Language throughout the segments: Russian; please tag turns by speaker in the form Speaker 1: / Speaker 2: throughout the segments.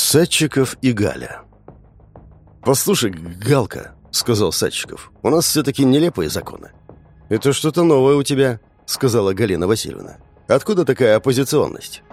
Speaker 1: Садчиков и Галя. «Послушай, Галка», — сказал Садчиков, — «у нас все-таки нелепые законы». «Это что-то новое у тебя», — сказала Галина Васильевна. «Откуда такая оппозиционность?»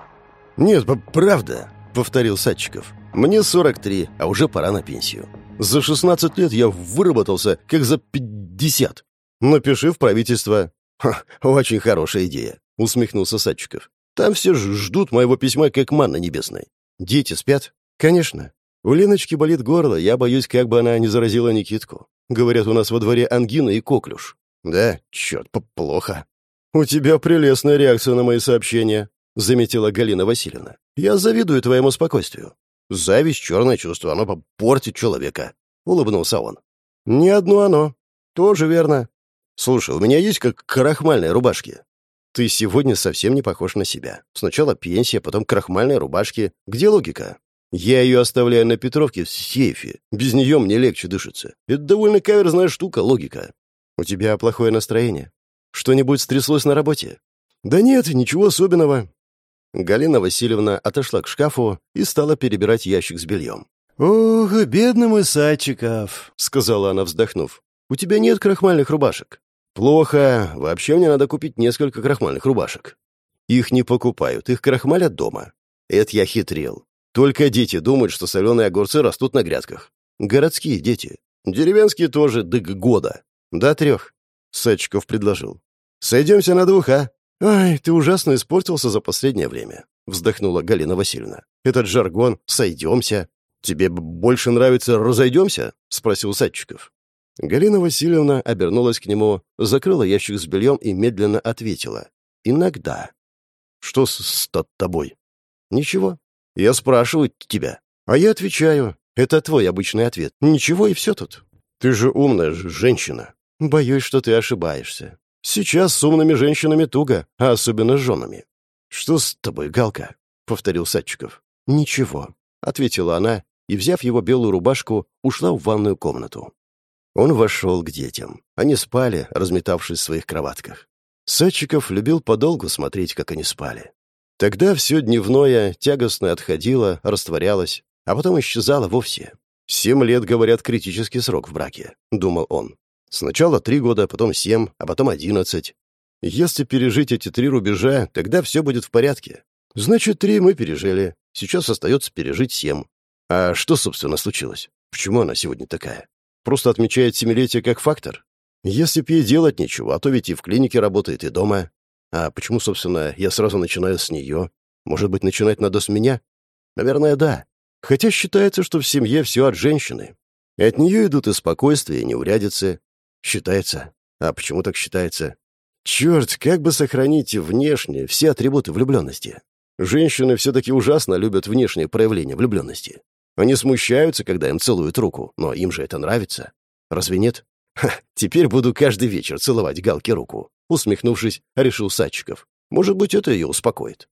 Speaker 1: «Нет, правда», — повторил Садчиков. «Мне 43, а уже пора на пенсию. За 16 лет я выработался, как за 50. Напиши в правительство». Ха, «Очень хорошая идея», — усмехнулся Садчиков. «Там все ждут моего письма, как манна небесной. Дети спят? Конечно. У Леночки болит горло, я боюсь, как бы она не заразила Никитку. Говорят, у нас во дворе ангина и коклюш. Да, черт, плохо. У тебя прелестная реакция на мои сообщения, заметила Галина Васильевна. Я завидую твоему спокойствию. Зависть — черное чувство, оно портит человека. Улыбнулся он. Не одно оно. Тоже верно. Слушай, у меня есть как крахмальные рубашки. Ты сегодня совсем не похож на себя. Сначала пенсия, потом крахмальные рубашки. Где логика? Я ее оставляю на Петровке в сейфе. Без нее мне легче дышится. Это довольно каверзная штука, логика. У тебя плохое настроение. Что-нибудь стряслось на работе? Да нет, ничего особенного. Галина Васильевна отошла к шкафу и стала перебирать ящик с бельем. «Ох, бедный мой Садчиков», — сказала она, вздохнув. «У тебя нет крахмальных рубашек?» «Плохо. Вообще мне надо купить несколько крахмальных рубашек». «Их не покупают, их крахмалят дома». «Это я хитрил. Только дети думают, что соленые огурцы растут на грядках. Городские дети. Деревенские тоже до года. До трех». Садчиков предложил. «Сойдемся на двух, а?» «Ай, ты ужасно испортился за последнее время», — вздохнула Галина Васильевна. «Этот жаргон «сойдемся». Тебе больше нравится «разойдемся»?» — спросил Садчиков. Галина Васильевна обернулась к нему, закрыла ящик с бельем и медленно ответила. «Иногда». «Что с, с тобой?» «Ничего. Я спрашиваю тебя». «А я отвечаю. Это твой обычный ответ. Ничего и все тут». «Ты же умная женщина». «Боюсь, что ты ошибаешься. Сейчас с умными женщинами туго, а особенно с женами». «Что с тобой, Галка?» — повторил Садчиков. «Ничего», — ответила она и, взяв его белую рубашку, ушла в ванную комнату. Он вошел к детям. Они спали, разметавшись в своих кроватках. Садчиков любил подолгу смотреть, как они спали. Тогда все дневное тягостно отходило, растворялось, а потом исчезало вовсе. «Семь лет, говорят, критический срок в браке», — думал он. «Сначала три года, потом семь, а потом одиннадцать. Если пережить эти три рубежа, тогда все будет в порядке. Значит, три мы пережили. Сейчас остается пережить семь. А что, собственно, случилось? Почему она сегодня такая? Просто отмечает семилетие как фактор? Если б ей делать нечего, а то ведь и в клинике работает, и дома. А почему, собственно, я сразу начинаю с нее? Может быть, начинать надо с меня? Наверное, да. Хотя считается, что в семье все от женщины. И от нее идут и спокойствие, и неурядицы. Считается. А почему так считается? Черт, как бы сохранить внешние все атрибуты влюбленности? Женщины все-таки ужасно любят внешние проявления влюбленности. Они смущаются, когда им целуют руку, но им же это нравится. Разве нет? Ха, теперь буду каждый вечер целовать Галке руку. Усмехнувшись, решил Садчиков. Может быть, это ее успокоит.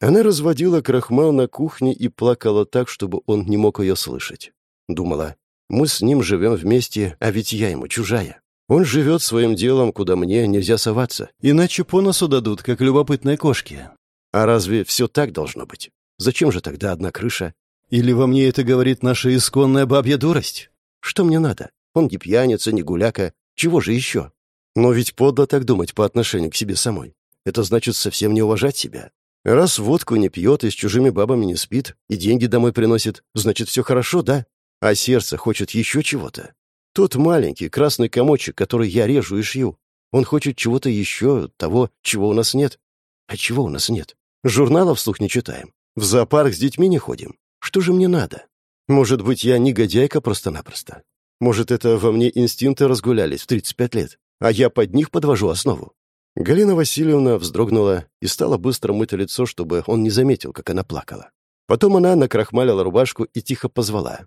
Speaker 1: Она разводила крахмал на кухне и плакала так, чтобы он не мог ее слышать. Думала, мы с ним живем вместе, а ведь я ему чужая. Он живет своим делом, куда мне нельзя соваться, иначе по носу дадут, как любопытной кошке. А разве все так должно быть? Зачем же тогда одна крыша или во мне это говорит наша исконная бабья дурость? Что мне надо? Он не пьяница, не гуляка. Чего же еще? Но ведь подло так думать по отношению к себе самой. Это значит совсем не уважать себя. Раз водку не пьет и с чужими бабами не спит, и деньги домой приносит, значит, все хорошо, да? А сердце хочет еще чего-то. Тот маленький красный комочек, который я режу и шью, он хочет чего-то еще, того, чего у нас нет. А чего у нас нет? Журналов вслух не читаем. В зоопарк с детьми не ходим. Что же мне надо? Может быть, я негодяйка просто-напросто? Может, это во мне инстинкты разгулялись в 35 лет, а я под них подвожу основу? Галина Васильевна вздрогнула и стала быстро мыть лицо, чтобы он не заметил, как она плакала. Потом она накрахмалила рубашку и тихо позвала.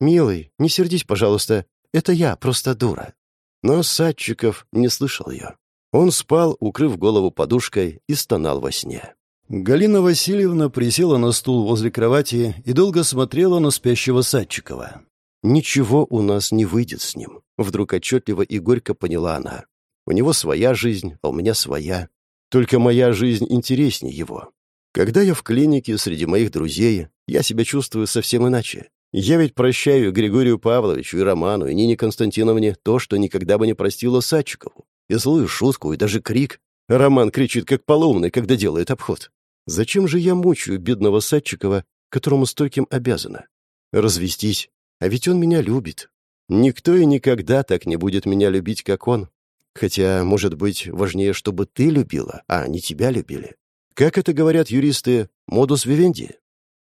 Speaker 1: «Милый, не сердись, пожалуйста. Это я, просто дура». Но Садчиков не слышал ее. Он спал, укрыв голову подушкой, и стонал во сне. Галина Васильевна присела на стул возле кровати и долго смотрела на спящего Садчикова. «Ничего у нас не выйдет с ним», — вдруг отчетливо и горько поняла она. «У него своя жизнь, а у меня своя. Только моя жизнь интереснее его. Когда я в клинике среди моих друзей, я себя чувствую совсем иначе. Я ведь прощаю Григорию Павловичу и Роману, и Нине Константиновне то, что никогда бы не простила Садчикову. И злую шутку, и даже крик. Роман кричит как полоумный, когда делает обход. Зачем же я мучаю бедного Садчикова, которому стольким обязана? Развестись. А ведь он меня любит. Никто и никогда так не будет меня любить, как он. Хотя, может быть, важнее, чтобы ты любила, а не тебя любили. Как это говорят юристы, модус вивенди?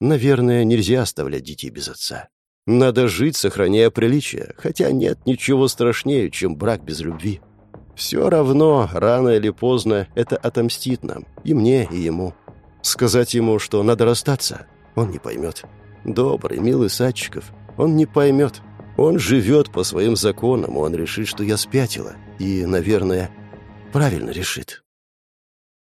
Speaker 1: Наверное, нельзя оставлять детей без отца. Надо жить, сохраняя приличие, хотя нет ничего страшнее, чем брак без любви. Все равно, рано или поздно, это отомстит нам, и мне, и ему. Сказать ему, что надо расстаться, он не поймет. Добрый, милый Садчиков, он не поймет. Он живет по своим законам, он решит, что я спятила. И, наверное, правильно решит.